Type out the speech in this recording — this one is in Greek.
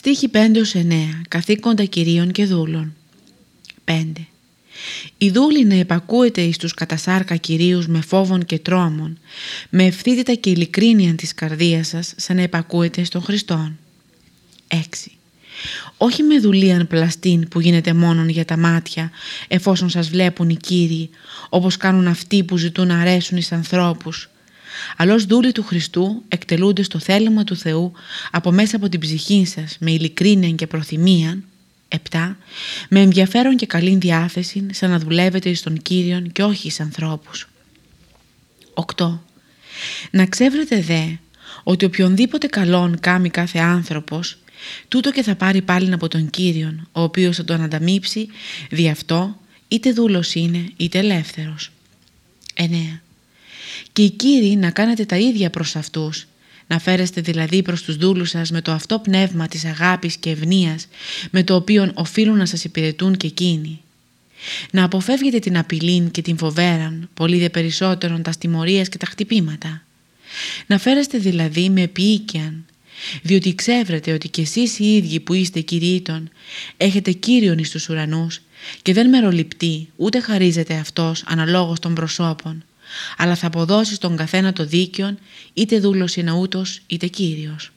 Στίχη 5-9. Καθήκοντα κυρίων και δούλων. 5. Η δούλη να επακούεται εις τους κατασάρκα κυρίους με φόβων και τρόμων, με ευθύτητα και ειλικρίνεια της καρδίας σας, σαν να επακούεται στον Χριστόν. 6. Όχι με δουλείαν πλαστήν που γίνεται μόνον για τα μάτια, εφόσον σας βλέπουν οι κύριοι, όπως κάνουν αυτοί που ζητούν να αρέσουν εις ανθρώπους, αλλά ως δούλοι του Χριστού εκτελούνται στο θέλημα του Θεού από μέσα από την ψυχή σας με ειλικρίνεια και προθυμία 7. Με ενδιαφέρον και καλή διάθεση σαν να δουλεύετε εις τον Κύριον και όχι εις ανθρώπους. 8. Να ξέβρετε δε ότι οποιονδήποτε καλόν κάμει κάθε άνθρωπος τούτο και θα πάρει πάλι από τον Κύριον ο οποίος θα τον ανταμείψει δι' αυτό είτε δούλος είναι είτε ελεύθερος. 9 και οι κύριοι να κάνετε τα ίδια προς αυτούς, να φέρεστε δηλαδή προς τους δούλους σας με το αυτό πνεύμα της αγάπης και ευνοίας με το οποίο οφείλουν να σας υπηρετούν και εκείνοι. Να αποφεύγετε την απειλή και την φοβέραν, πολύ δε περισσότερον τας στιμωρίας και τα χτυπήματα. Να φέρεστε δηλαδή με επίοικιαν, διότι ξέρετε ότι κι εσείς οι ίδιοι που είστε κηρύττων έχετε Κύριον εις τους ουρανούς και δεν μεροληπτεί ούτε χαρίζεται αυτός αναλόγως των προσώπων αλλά θα αποδώσεις στον καθένα το δίκαιο είτε δούλος είναι ούτως είτε κύριος.